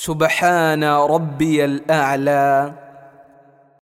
سبحان ربي الأعلى.